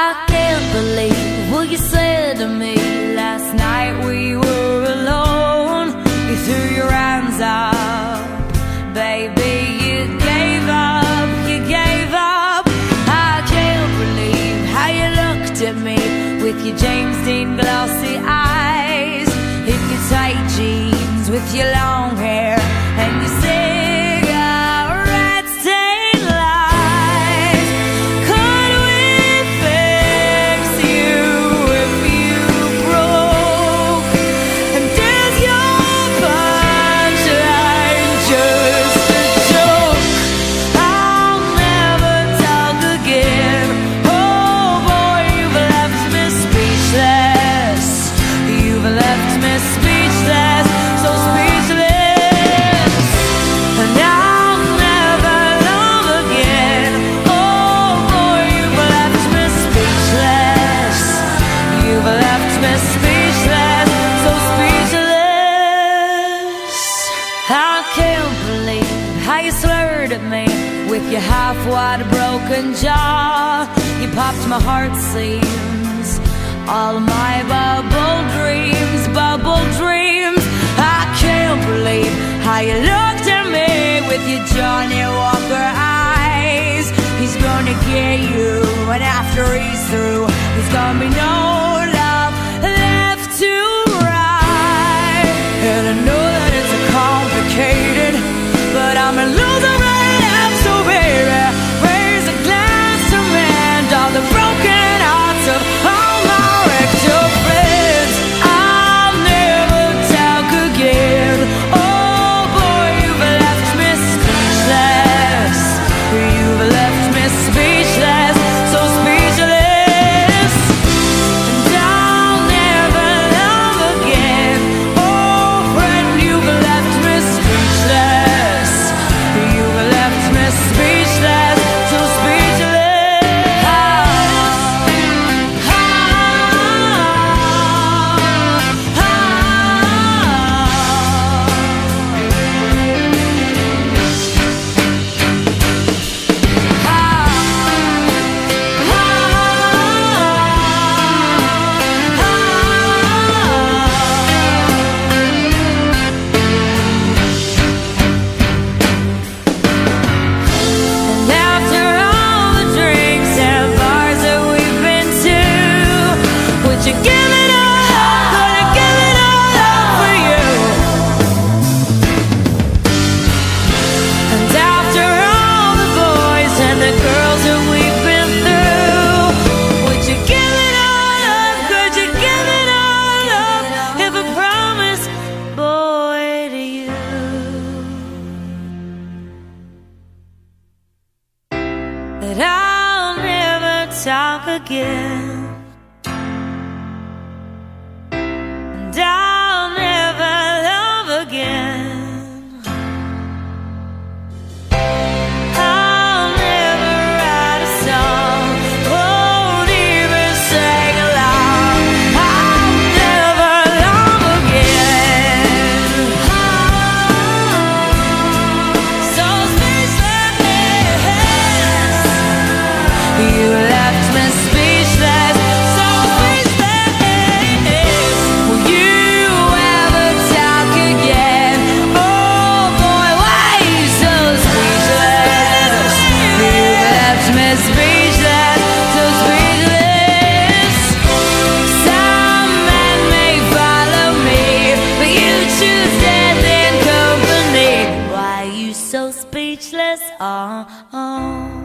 I can't believe what you said to me. Last night we were alone. You threw your arms up. Baby, you gave up, you gave up. I can't believe how you looked at me With your James Dean glossy eyes. In your tight jeans with your long hair can't believe how you slurred at me with your half-wide broken jaw. You popped my heart seams, all my bubble dreams, bubble dreams. I can't believe how you looked at me with your Johnny Walker eyes. He's gonna get you, and after he's through, there's gonna be no talk again. And I'll never love again. I'll never write a song, sing. I'll never love again. So. You. restless Oh. Ah, ah.